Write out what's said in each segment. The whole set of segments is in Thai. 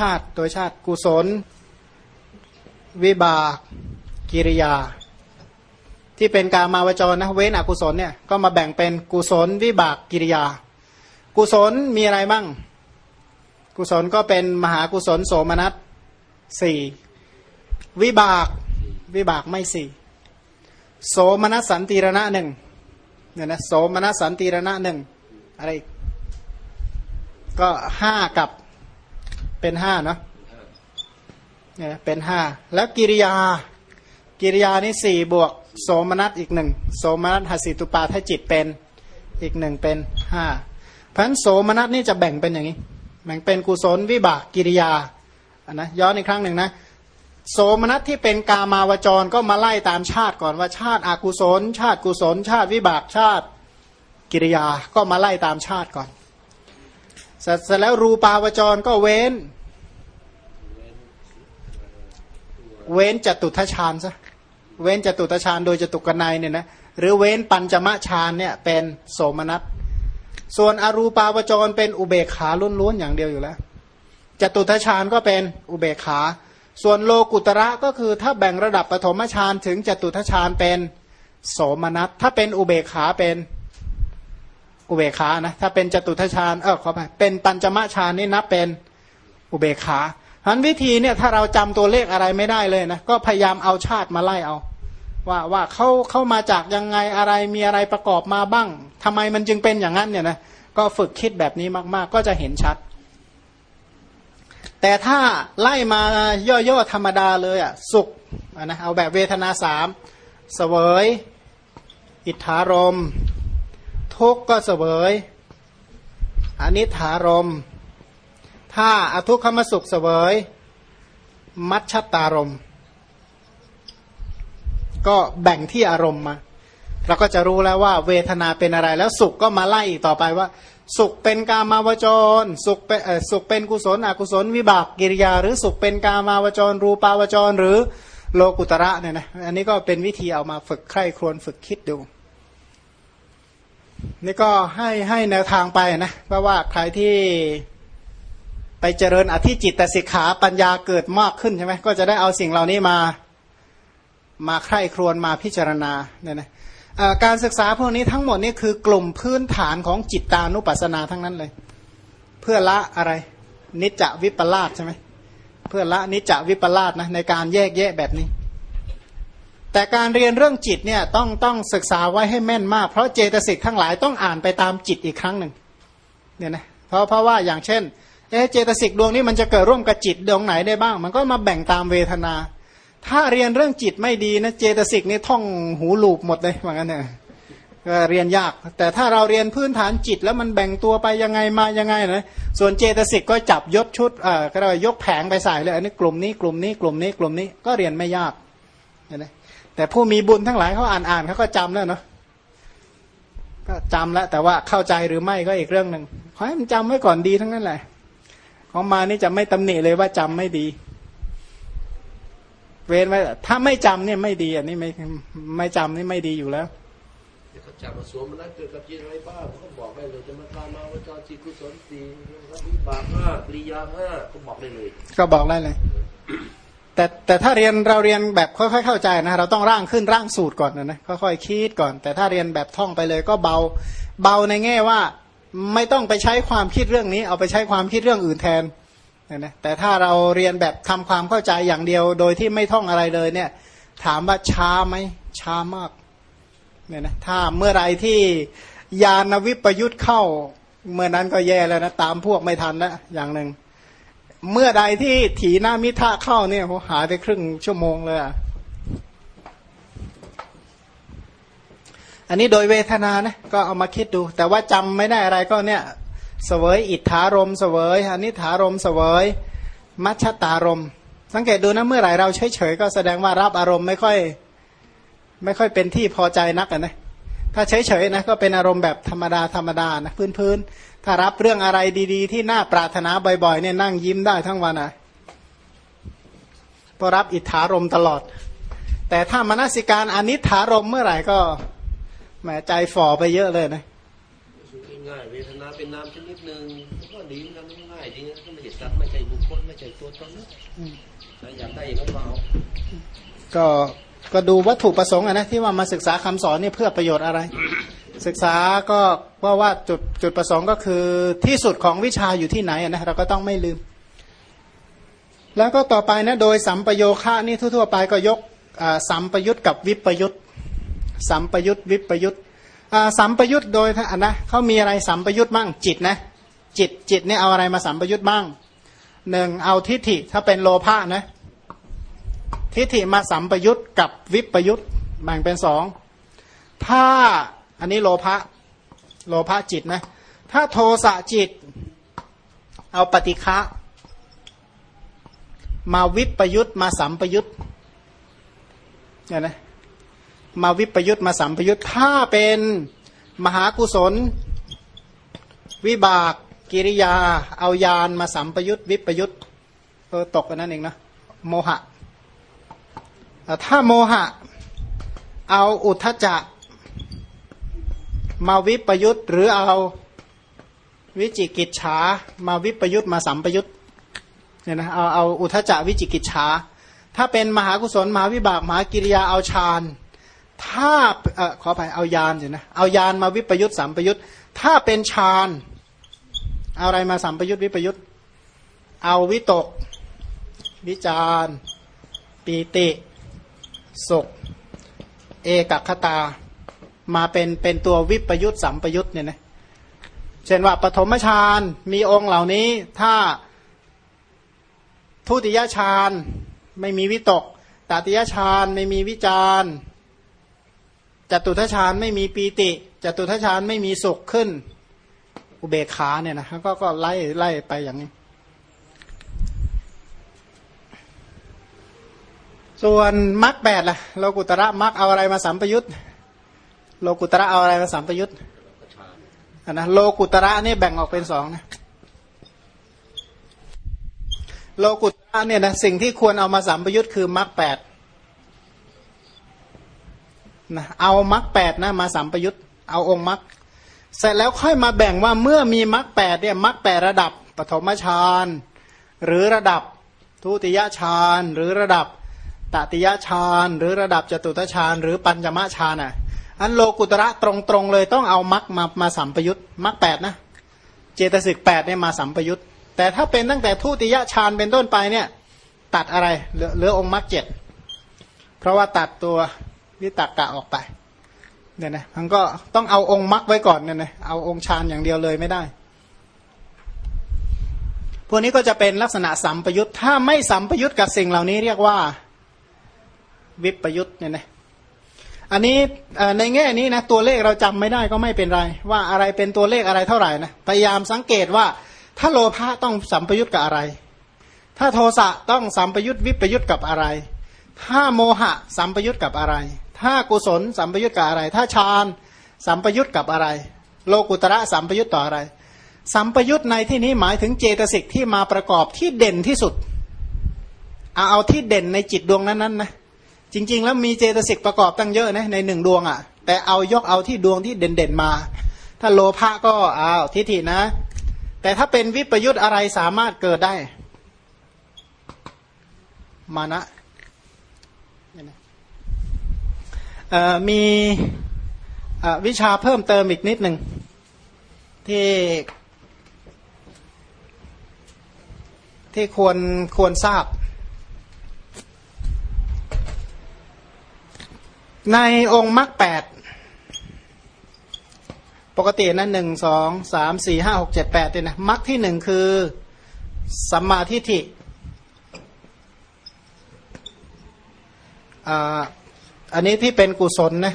ชาติโดยชาติกุศล วิบากกิริยา ที่เป็นการมาวจรนะเว้นอกุศลเนี่ยก็มาแบ่งเป็นกุศลวิบากกิริยา กุศลมีอะไรบ้างกุศลก็เป็นมหากุศลโสมนัสสี่วิบากวิบากไม่สี่โสมนัสสันติรณะหนึ่งเนี่ยนะโสมนัสสันติรณะหนึ่งอะไรก็ห้ากับ เป็นห้าเนาะเนี่ยเป็นห้าแล้วกิริยา กิริยานี่สี่บวก โสมนัสอีกหนึ่งโสมนัสหสิตุปาถ้าจิตเป็นอีกหนึ่งเป็นห้าพันโสมนัสนี่จะแบ่งเป็นอย่างนี้ แบ่งเป็นกุศลวิบากกิริยาอันนะย้อนอีกครั้งหนึ่งนะโสมนัสที่เป็นกามาวจรก็มาไล่ตามชาติก่อนว่าชาติอากุศล ชาติกุศล ชาติวิบากชาติกิริยาก็มาไล่ตามชาติก่อน เสร็จแล้วรูปาวจรก็เว้น เว้นจตุทชานซะเว้นจตุทชานโดยจตุกนัยเนี่ยนะหรือเว้นปัญจมะฌานเนี่ยเป็นโสมนัสส่วนอรูปาวจรเป็นอุเบกขาล้วนๆอย่างเดียวอยู่แล้วจตุทชานก็เป็นอุเบกขา ส่วนโลกุตระก็คือถ้าแบ่งระดับปฐมฌานถึงจตุทชานเป็นโสมนัสถ้าเป็นอุเบกขาเป็น อุเบกขานะถ้าเป็นจตุทชานเออขอไปเป็นปัญจมะฌานนี่นับเป็นอุเบกขาพันวิธีเนี่ยถ้าเราจำตัวเลขอะไรไม่ได้เลยนะก็พยายามเอาชาติมาไล่เอา ว่าว่าเขาเข้ามาจากยังไงอะไรมีอะไรประกอบมาบ้างทำไมมันจึงเป็นอย่างนั้นเนี่ยนะก็ฝึกคิดแบบนี้มาก ๆ ก็จะเห็นชัด แต่ถ้าไล่มาย่อๆธรรมดาเลยอะสุขนะเอาแบบเวทนาสามเสวย อิทธารม ทุกข์ก็เสวยอนิถารม ถ้าอทุกขมสุขเสวย มัชชตารม ก็แบ่งที่อารมณ์มาเราก็จะรู้แล้วว่าเวทนาเป็นอะไรแล้วสุขก็มาไล่ต่อไปว่า สุขเป็นกามาวจร สุขเป็นสุขเป็นกุศลอกุศลวิบากกิริยา หรือสุขเป็นกามาวจร รูปาวจร หรือโลกุตระเนี่ยนะอันนี้ก็เป็นวิธีเอามาฝึกใคร่ครวญฝึกคิดดู นี่ก็ให้ให้แนวทางไปนะเพราะว่าใครที่ไปเจริญอธิจิตตสิกขาปัญญาเกิดมากขึ้นใช่ไหมก็จะได้เอาสิ่งเหล่านี้มามาใคร่ครวญมาพิจารณาเนี่ยนะการศึกษาพวกนี้ทั้งหมดนี่คือกลุ่มพื้นฐานของจิตตานุปัสสนาทั้งนั้นเลย เพื่อละอะไร นิจจวิปลาสใช่ไหมเพื่อละนิจจวิปลาสนะในการแยกแยะแบบนี้ แต่การเรียนเรื่องจิตเนี่ยต้องต้องศึกษาไว้ให้แม่นมาก เพราะเจตสิกทั้งหลายต้องอ่านไปตามจิตอีกครั้งหนึ่งเนี่ยนะเพราะเพราะว่าอย่างเช่นเอเจตสิกดวงนี้มันจะเกิดร่วมกับจิตดวงไหนได้บ้าง มันก็มาแบ่งตามเวทนา ถ้าเรียนเรื่องจิตไม่ดีนะเจตสิกนี่ท่องหูหลูบหมดเลยเหมือนกันเนี่ยก็เรียนยาก แต่ถ้าเราเรียนพื้นฐานจิตแล้วมันแบ่งตัวไปยังไงมายังไงนะส่วนเจตสิกก็จับยศชุดเอ่อก็เรียกยกแผงไปใส่เลยอันนี้กลุ่มนี้กลุ่มนี้กลุ่มนี้กลุ่มนี้ก็เรียนไม่ยากเห็นไหม แต่ผู้มีบุญทั้งหลายเขาอ่านอ่านเขาก็จำแล้วเนาะก็จำแล้วแต่ว่าเข้าใจหรือไม่ก็อีกเรื่องหนึ่งขอให้มันจำไว้ก่อนดีทั้งนั้นแหละ ของมานี่จะไม่ตำหนิเลยว่าจำไม่ดี เว้นไว้ถ้าไม่จำเนี่ยไม่ดี อันนี้ไม่ไม่จำนี่ไม่ดีอยู่แล้วเขาจับมาสวมมันนั้นเกิดกับจิตอะไรบ้างเขาบอกได้เลยจะมาตามมาวจรจิตกุศลสี่วิบากห้าปริยาห้าก็บอกได้เลย ก็บอกได้เลย แต่แต่ถ้าเรียนเราเรียนแบบค่อยๆเข้าใจนะเราต้องร่างขึ้นร่างสูตรก่อนนะค่อยๆคิดก่อน แต่ถ้าเรียนแบบท่องไปเลยก็เบาเบาในแง่ว่าไม่ต้องไปใช้ความคิดเรื่องนี้ เอาไปใช้ความคิดเรื่องอื่นแทนนะแต่ถ้าเราเรียนแบบทำความเข้าใจอย่างเดียว โดยที่ไม่ท่องอะไรเลยเนี่ย ถามว่าช้าไหมช้ามากเนี่ยนะถ้าเมื่อไรที่ยานวิปยุทธ์เข้า เมื่อนั้นก็แย่แล้วนะตามพวกไม่ทันแล้วอย่างหนึ่ง เมื่อใดที่ถีหน้ามิทะเข้าเนี่ยผมหาได้ครึ่งชั่วโมงเลยอะอันนี้โดยเวทนานะก็เอามาคิดดู แต่ว่าจำไม่ได้อะไรก็เนี่ยเสวยอิทธารมเสวยอันนี้ถารมเสวยมัชตารม สังเกตดูนะเมื่อไหร่เราเฉยๆก็แสดงว่ารับอารมณ์ไม่ค่อย ไม่ค่อยเป็นที่พอใจนักนะ ถ้าเฉยๆนะก็เป็นอารมณ์แบบธรรมดาธรรมดานะพื้นๆถ้ารับเรื่องอะไรดีๆ ที่น่าปรารถนาบ่อยๆเนี่ยนั่งยิ้มได้ทั้งวันอะพอรับอิทธารมตลอด แต่ถ้ามนสิการอนิถารมเมื่อไหร่ก็แหมใจฝ่อไปเยอะเลยนะง่ายเวทนาเป็นนามชนิดหนึ่งก็ดีมันง่ายจริงก็ไม่เห็นตาติไม่ใช่บุคคลไม่ใช่ตัวตนนะถ้าอยากได้อย่างนั้นก็เอาก็ ก็ดูวัตถุประสงค์อะนะที่ว่ามาศึกษาคำสอนนี่เพื่อประโยชน์อะไร ศึกษาก็ว่าว่าจุดจุดประสงค์ก็คือที่สุดของวิชาอยู่ที่ไหนอะนะเราก็ต้องไม่ลืม แล้วก็ต่อไปนะโดยสัมปโยคะนี่ทั่วๆไปก็ยกอ่าสัมปยุตกับวิปยุตสัมปยุตวิปยุตอ่าสัมปยุตโดยท่านนะเขามีอะไรสัมปยุตบ้างจิตนะจิตจิตเนี่ยเอาอะไรมาสัมปยุตบ้างหนึ่งเอาทิฏฐิถ้าเป็นโลภะนะ ทิฏฐิมาสัมปยุตกับวิปยุตแบ่งเป็นสองถ้าอันนี้โลภะโลภะจิตนะถ้าโทสะจิต เอาปฏิฆะมาวิปยุตมาสัมปยุตเนี่ยนะมาวิปยุตมาสัมปยุตถ้าเป็นมหากุศล วิบากกิริยา เอายานมาสัมปยุตวิปยุตเออตกกันนั่นเองนะโมหะ ถ้าโมหะ เอาอุทจะมาวิปยุตหรือเอาวิจิกิจฉามาวิปยุตมาสัมปยุตเนี่ยนะเอาเอาอุทจะวิจิกิจฉาถ้าเป็นมหากุศลมหาวิบากมหากิริยาเอาฌานถ้าเออขออภัยเอายานเดี๋ยวนะเอายานมาวิปยุตสัมปยุตถ้าเป็นฌานเอาอะไรมาสัมปยุตวิปยุตเอาวิตก วิจารปีติ สุข เอกคตา มาเป็นเป็นตัววิปยุตสัมปยุตเนี่ยนะเช่นว่าปฐมฌานมีองค์เหล่านี้ ถ้าทุติยฌานไม่มีวิตกตติยฌานไม่มีวิจารจตุทฌานไม่มีปีติจตุทฌานไม่มีสุขขึ้น อุเบกขาเนี่ยนะก็ก็ไล่ไล่ไปอย่างนี้ ส่วนมรรคแปดล่ะโลกุตระมรรคเอาอะไรมาสัมปยุตโลกุตระเอาอะไรมาสัมปยุตนนะโลกุตระนี่แบ่งออกเป็นสองนะโลกุตระเนี่ยนะสิ่งที่ควรเอามาสัมปยุตคือมรรคแปดนะเอามรรคแปดนะมาสัมปยุตเอาองค์มรรคเสร็จแล้วค่อยมาแบ่งว่าเมื่อมีมรรคแปดเนี่ยมรรคแปดระดับปฐมฌานหรือระดับทุติยฌานหรือระดับ ตติยฌานหรือระดับจตุตฌานหรือปัญจมฌานอะ อันโลกุตระตรงๆเลยต้องเอามรรคมามาสัมปยุตมรรคแปดนะเจตสิกแปดเนี่ยมาสัมปยุตแต่ถ้าเป็นตั้งแต่ทุติยฌานเป็นต้นไปเนี่ย ตัดอะไรเหลือลอองค์มรรคเจ็ดเพราะว่าตัดตัววิตกกะออกไปเนี่ยนะมันก็ต้องเอาองค์มรรคไว้ก่อนเนี่ยนะเอาองค์ฌานอย่างเดียวเลยไม่ได้ พวกนี้ก็จะเป็นลักษณะสัมปยุตถ้าไม่สัมปยุตกับสิ่งเหล่านี้เรียกว่า วิปยุตเนี่ยนะอันนี้ในแง่นี้นะตัวเลขเราจำไม่ได้ก็ไม่เป็นไร ว่าอะไรเป็นตัวเลขอะไรเท่าไหร่นะพยายามสังเกตว่าถ้าโลภะต้องสัมปยุตกับอะไร ถ้าโทสะต้องสัมปยุตวิปยุตกับอะไร ถ้าโมหะสัมปยุตกับอะไร ถ้ากุศลสัมปยุตกับอะไร ถ้าฌานสัมปยุตกับอะไร โลกุตระสัมปยุตต่ออะไร สัมปยุตในที่นี้หมายถึงเจตสิกที่มาประกอบที่เด่นที่สุดเอาเอาที่เด่นในจิตดวงนั้นๆนะ จริง ๆ แล้วมีเจตสิกประกอบตั้งเยอะนะในหนึ่งดวงอะ่ะ แต่เอายกเอาที่ดวงที่เด่นๆมา ถ้าโลภะก็เอาทิฏฐินะ แต่ถ้าเป็นวิปยุทธอะไรสามารถเกิดได้ มานะมีวิชาเพิ่มเติมอีกนิดหนึ่งที่ที่ควรควรทราบ ในองค์มรรคแปดปกตินะหนึ่งสองสามสี่ห้าหกเจ็ดแปดเนี่ยนะมรรคที่หนึ่งคือสัมมาทิฏฐิอันนี้ที่เป็นกุศลนะ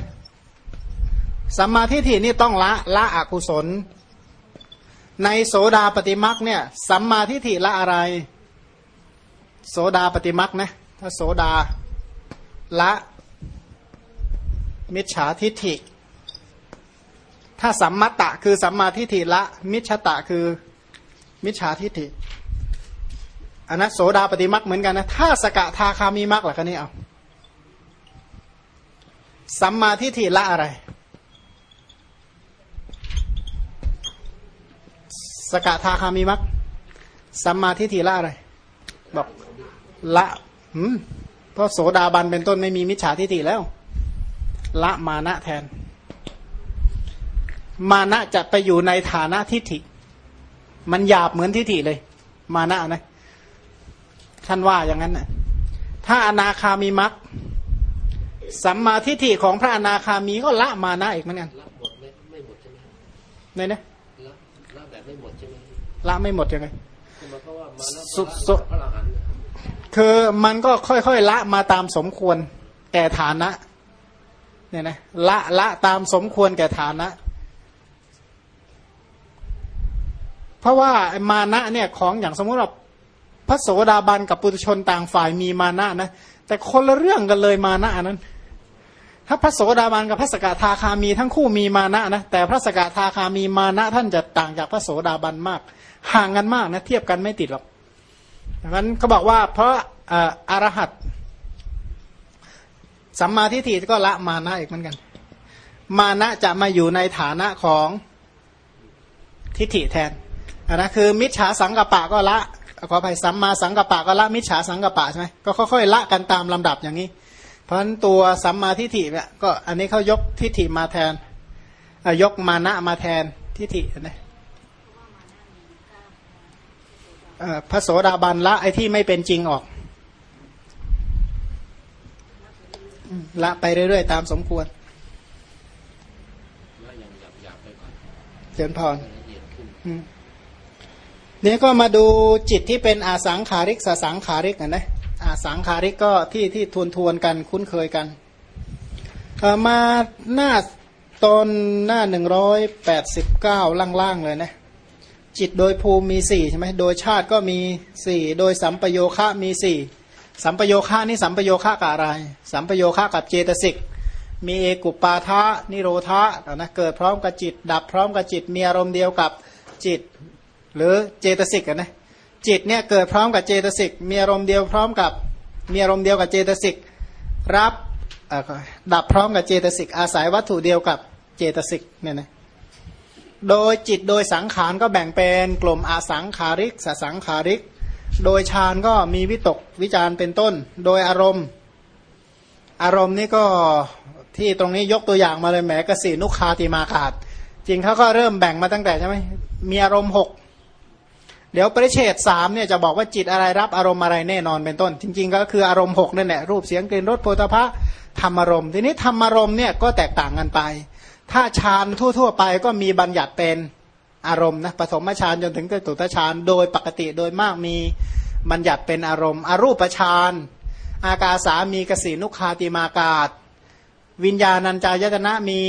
สัมมาทิฏฐินี่ต้องละละอกุศล ในโสดาปฏิมักเนี่ยสัมมาทิฏฐิละอะไร โสดาปฏิมักนะถ้าโสดาละ มิจฉาทิฏฐิ ถ้าสัมมัตะคือสัมมาทิฏฐิละ มิจฉาตะคือมิจฉาทิฏฐิอันนั้นโสดาปฏิมักเหมือนกันนะถ้าสกทาคามีมักล่ะคะนี่เอาสัมมาทิฏฐิละอะไร สกทาคามีมักสัมมาทิฏฐิละอะไร บอกละหืมเพราะโสดาบันเป็นต้นไม่มีมิจฉาทิฏฐิแล้ว ละมานะแทน มานะจะไปอยู่ในฐานะทิฏฐิ มันหยาบเหมือนทิฏฐิเลย มานะนะท่านว่าอย่างนั้นนะถ้าอนาคามีมักสัมมาทิฏฐิของพระอนาคามีก็ละมานะอีกเหมือนกันละหมดไม่ไม่หมดใช่ไหมในนะละละแบบไม่หมดใช่ไหมละไม่หมดยังไงคือหมันก็ว่ามาแล้วสุดสุดพระอรหันต์คือมันก็ค่อยๆละมาตามสมควรแก่ฐานะ เนี่ยนะละละตามสมควรแก่ฐานะ เพราะว่ามานะเนี่ยของอย่างสมมติว่าพระโสดาบันกับปุถุชนต่างฝ่ายมีมานะนะแต่คนละเรื่องกันเลยมานะนั้น ถ้าพระโสดาบันกับพระสกทาคามีทั้งคู่มีมานะนะแต่พระสกทาคามีมานะท่านจะต่างจากพระโสดาบันมาก ห่างกันมากนะเทียบกันไม่ติดหรอกดังนั้นเขาบอกว่าเพราะอาอรหัต สัมมาทิฏฐิก็ละมานะอีกเหมือนกัน มานะจะมาอยู่ในฐานะของทิฏฐิแทนอันนะคือมิจฉาสังกปะก็ละขออภัยสัมมาสังกปะก็ละมิจฉาสังกปะใช่ไหมก็ค่อยๆละกันตามลำดับอย่างนี้ เพราะฉะนั้นตัวสัมมาทิฏฐิเนี่ยก็อันนี้เขายกทิฏฐิมาแทนยกมานะมาแทนทิฏฐินะพระโสดาบันละไอ้ที่ไม่เป็นจริงออกอืม ละไปเรื่อยๆ ตามสมควรละอย่างหยาบหยาบๆไปก่อนเจริญพรละเอียดขึ้นอืมนี่ก็มาดูจิตที่เป็นอาสังขาริกสสังขาริกนะนะอาสังขาริกก็ที่ที่ทวนทวนๆกันคุ้นเคยกันเอ่อมาหน้าตอนหน้าหนึ่งร้อยแปดสิบเก้าล่างๆเลยนะจิตโดยภูมิมีสี่ใช่ไหมโดยชาติก็มีสี่โดยสัมปโยคะมีสี่ สัมปโยคะนี่สัมปโยคะกับอะไร สัมปโยคะกับเจตสิก มีเอกุปาทะนิโรธะนะเกิดพร้อมกับจิต ดับพร้อมกับจิต มีอารมณ์เดียวกับจิต หรือเจตสิกนะจิตเนี่ยเกิดพร้อมกับเจตสิก มีอารมณ์เดียวพร้อมกับมีอารมณ์เดียวกับเจตสิก รับดับพร้อมกับเจตสิก อาศัยวัตถุเดียวกับเจตสิกเนี่ยนะโดยจิตโดยสังขารก็แบ่งเป็นกลุ่มอาสังขาริกสสังขาริก โดยฌานก็มีวิตกวิจารเป็นต้น โดยอารมณ์ อารมณ์นี่ก็ที่ตรงนี้ยกตัวอย่างมาเลยแหมกสีนุคาติมาขาดจริงเขาก็เริ่มแบ่งมาตั้งแต่ใช่ไหมมีอารมณ์หกเดี๋ยวปริเฉดสามเนี่ยจะบอกว่าจิตอะไรรับอารมณ์อะไรแน่นอนเป็นต้น จริง ๆ ก็คืออารมณ์หกนั่นแหละรูปเสียงกลิ่นรสโผฏฐะธรรมอารมณ์ทีนี้ธรรมอารมณ์เนี่ยก็แตกต่างกันไป ถ้าฌานทั่ว ๆ ไปก็มีบัญญัติเป็น อารมณ์นะปฐมฌานจนถึงจตุตฌานโดยปกติโดยมากมีบัญญัติเป็นอารมณ์ อรูปฌานอากาสามีกสีนุคาติมากาศ วิญญาณัญจายตนะมี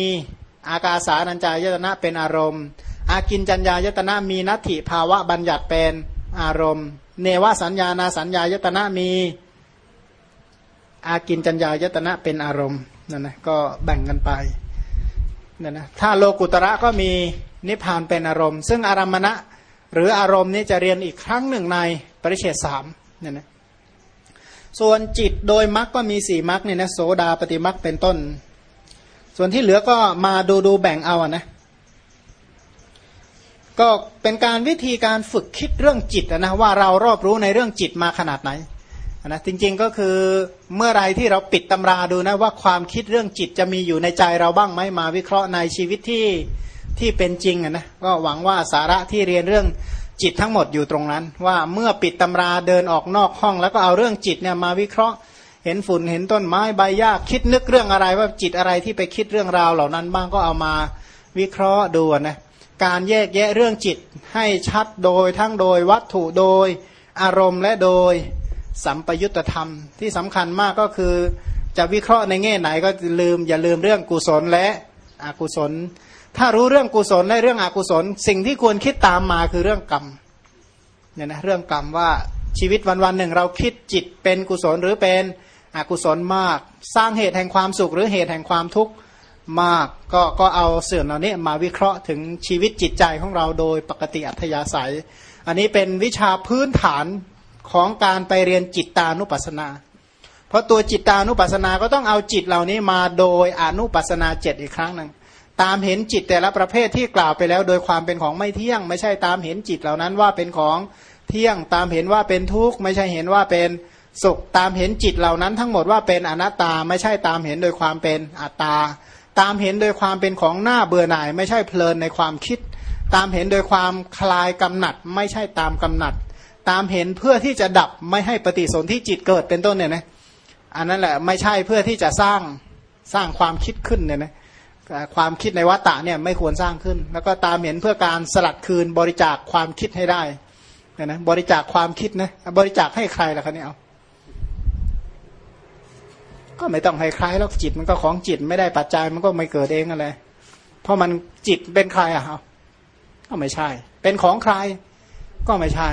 อากาสานัญจายตนะเป็นอารมณ์ อากินจัญญายตนะมีนัตถิภาวะบัญญัติเป็นอารมณ์ เนวสัญญานาสัญญายตนะมีอากินจัญญายตนะเป็นอารมณ์นั่นนะก็แบ่งกันไปนั่นนะถ้าโลกุตระก็มี นิพพานเป็นอารมณ์ ซึ่งอารมณะหรืออารมณ์นี้จะเรียนอีกครั้งหนึ่งในปริเชตสามเนี่ยนะส่วนจิตโดยมรรคก็มีสี่มรรคเนี่ยนะโสดาปฏิมรรคเป็นต้น ส่วนที่เหลือก็มาดูดูแบ่งเอาอะนะก็เป็นการวิธีการฝึกคิดเรื่องจิตนะว่าเรารอบรู้ในเรื่องจิตมาขนาดไหนอะนะจริงๆก็คือเมื่อไรที่เราปิดตำราดูนะว่าความคิดเรื่องจิตจะมีอยู่ในใจเราบ้างไหมมาวิเคราะห์ในชีวิตที่ ที่เป็นจริงอะนะก็หวังว่าสาระที่เรียนเรื่องจิตทั้งหมดอยู่ตรงนั้น ว่าเมื่อปิดตำราเดินออกนอกห้อง แล้วก็เอาเรื่องจิตเนี่ยมาวิเคราะห์ เห็นฝุ่นเห็นต้นไม้ใบหญ้าคิดนึกเรื่องอะไรว่าจิตอะไรที่ไปคิดเรื่องราวเหล่านั้นบ้างก็เอามาวิเคราะห์ดูนะการแยกแยะเรื่องจิตให้ชัดโดยทั้งโดยวัตถุโดยอารมณ์และโดยสัมปยุตธรรมที่สำคัญมากก็คือจะวิเคราะห์ในแง่ไหนก็ลืมอย่าลืมเรื่องกุศลและอกุศล ถ้ารู้เรื่องกุศลและเรื่องอกุศล สิ่งที่ควรคิดตามมาคือเรื่องกรรมเนี่ยนะเรื่องกรรมว่าชีวิตวันวันหนึ่ง เราคิดจิตเป็นกุศลหรือเป็นอกุศลมาก สร้างเหตุแห่งความสุข หรือเหตุแห่งความทุกข์มากก็ก็เอาเสื่อมเหล่านี้มาวิเคราะห์ถึงชีวิตจิตใจของเราโดยปกติอัธยาศัย อันนี้เป็นวิชาพื้นฐานของการไปเรียนจิตตานุปัสสนา เพราะตัวจิตตานุปัสสนาก็ต้องเอาจิตเหล่านี้มาโดยอนุปัสสนาเจ็ดอีกครั้งหนึ่ง ตามเห็นจิตแต่ละประเภทที่กล่าวไปแล้ว โดยความเป็นของไม่เที่ยง ไม่ใช่ตามเห็นจิตเหล่านั้นว่าเป็นของเที่ยงตามเห็นว่าเป็นทุกข์ไม่ใช่เห็นว่าเป็นสุขตามเห็นจิตเหล่านั้นทั้งหมดว่าเป็นอนัตตาไม่ใช่ตามเห็นโดยความเป็นอัตตา ตามเห็นโดยความเป็นของหน้าเบื่อหน่าย ไม่ใช่เพลินในความคิด ตามเห็นโดยความคลายกำหนัด ไม่ใช่ตามกำหนัด ตามเห็นเพื่อที่จะดับไม่ให้ปฏิสนธิจิตเกิดเป็นต้นเนี่ยนะอันนั้นแหละไม่ใช่เพื่อที่จะสร้างสร้างความคิดขึ้นเนี่ยนะ ความคิดในวัตตะเนี่ยไม่ควรสร้างขึ้น แล้วก็ตามเห็นเพื่อการสลัดคืนบริจาคความคิดให้ได้เนี่ยนะบริจาคความคิดนะบริจาคให้ใครล่ะคะเนี่ยเอาก็ไม่ต้องให้ใครแล้วจิตมันก็ของจิตไม่ได้ปัจจัยมันก็ไม่เกิดเองอะไรเพราะมันจิตเป็นใครอะเอาก็ไม่ใช่ เป็นของใครก็ไม่ใช่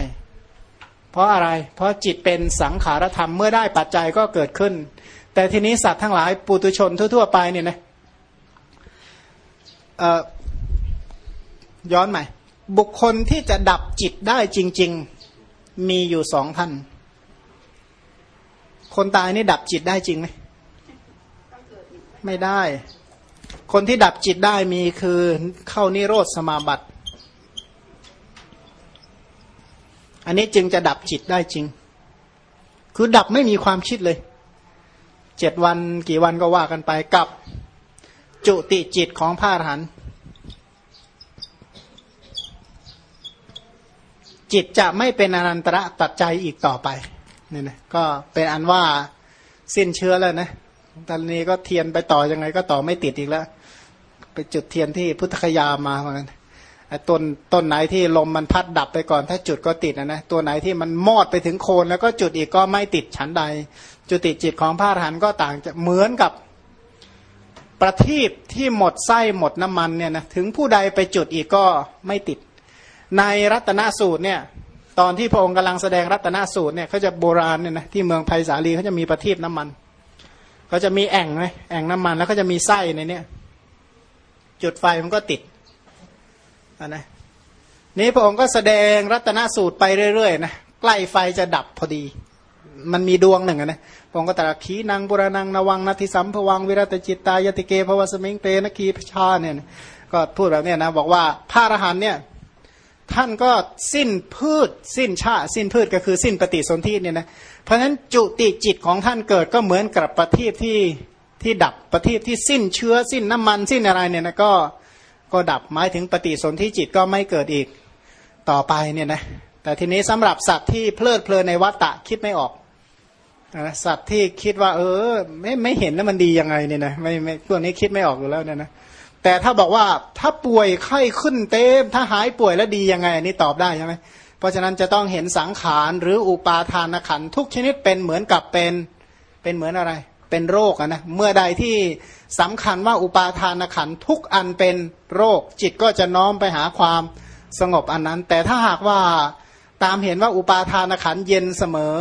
เพราะอะไร เพราะจิตเป็นสังขารธรรมเมื่อได้ปัจจัยก็เกิดขึ้น แต่ทีนี้สัตว์ทั้งหลายปุตุชนทั่ว ๆ ไปเนี่ยนะ ย้อนใหม่ บุคคลที่จะดับจิตได้จริง ๆ มีอยู่สองท่าน คนตายนี่ดับจิตได้จริงไหมไม่ได้ คนที่ดับจิตได้มีคือเข้านิโรธสมาบัติ อันนี้จึงจะดับจิตได้จริง คือดับไม่มีความคิดเลย เจ็ดวันกี่วันก็ว่ากันไปกับ จุติจิตของพระอรหันต์จิตจะไม่เป็นอนันตระตัดใจอีกต่อไปเนี่ยนะก็เป็นอันว่าสิ้นเชื้อแล้วนะตอนนี้ก็เทียนไปต่อยังไงก็ต่อไม่ติดอีกแล้ว ไปจุดเทียนที่พุทธคยามาเหมือนกันต้นต้นไหนที่ลมมันพัดดับไปก่อน ถ้าจุดก็ติดนะนะตัวไหนที่มันมอดไปถึงโคนแล้วก็จุดอีกก็ไม่ติดฉันใด จุติจิตของพระอรหันต์ก็ต่างจะเหมือนกับ ประทีปที่หมดไส้หมดน้ำมันเนี่ยนะถึงผู้ใดไปจุดอีกก็ไม่ติด ในรัตนสูตรเนี่ยตอนที่พระองค์กำลังแสดงรัตนสูตรเนี่ยเขาจะโบราณเนี่ยนะที่เมืองไผ่สาลีเขาจะมีประทีปน้ำมันเขาจะมีแอ่งไหแอ่งน้ำมันแล้วก็จะมีไส้ในเนี้ยจุดไฟมันก็ติดนนะนี้พระองค์ก็แสดงรัตนสูตรไปเรื่อยๆนะใกล้ไฟจะดับพอดี มันมีดวงหนึ่งนะพงก็ตรัสขีนางบุรนังนวังนาทิสัมภวังวิรตจิตตายติเกภวสมิงเตนคีพชาเนี่ยก็พูดแบบนี้นะบอกว่าพระอรหันเนี่ยท่านก็สิ้นพืช สิ้นชาสิ้นพืชก็คือสิ้นปฏิสนธิเนี่ยนะเพราะฉะนั้นจุติจิตของท่านเกิดก็เหมือนกับประทีปที่ที่ดับประทีปที่สิ้นเชื้อสิ้นน้ำมันสิ้นอะไรเนี่ยนะก็ก็ดับหมายถึงปฏิสนธิจิตก็ไม่เกิดอีกต่อไปเนี่ยนะแต่ทีนี้สำหรับสัตว์ที่เพลิดเพลินในวัฏฏะคิดไม่ออก นะสัตว์ที่คิดว่า เออ ไม่ไม่เห็นแล้วมันดียังไงเนี่ยนะไม่ไม่พวกนี้คิดไม่ออกอยู่แล้วเนี่ยนะแต่ถ้าบอกว่าถ้าป่วยไข้ขึ้นเต็มถ้าหายป่วยแล้วดียังไงอันนี้ตอบได้ใช่ไหมเพราะฉะนั้นจะต้องเห็นสังขารหรืออุปาทานขันทุกชนิดเป็นเหมือนกับเป็นเป็นเหมือนอะไร เป็นโรคนะเมื่อใดที่สำคัญว่าอุปาทานขันทุกอันเป็นโรค จิตก็จะน้อมไปหาความสงบอันนั้น แต่ถ้าหากว่าตามเห็นว่าอุปาทานขันเย็นเสมอ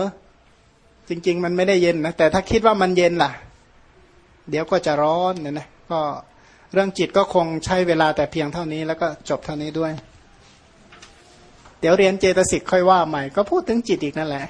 จริง ๆ มันไม่ได้เย็นนะแต่ถ้าคิดว่ามันเย็นล่ะ เดี๋ยวก็จะร้อนเนี่ยนะก็เรื่องจิตก็คงใช้เวลาแต่เพียงเท่านี้แล้วก็จบเท่านี้ด้วย เดี๋ยวเรียนเจตสิกค่อยว่าใหม่ ก็พูดถึงจิตอีกนั่นแหละ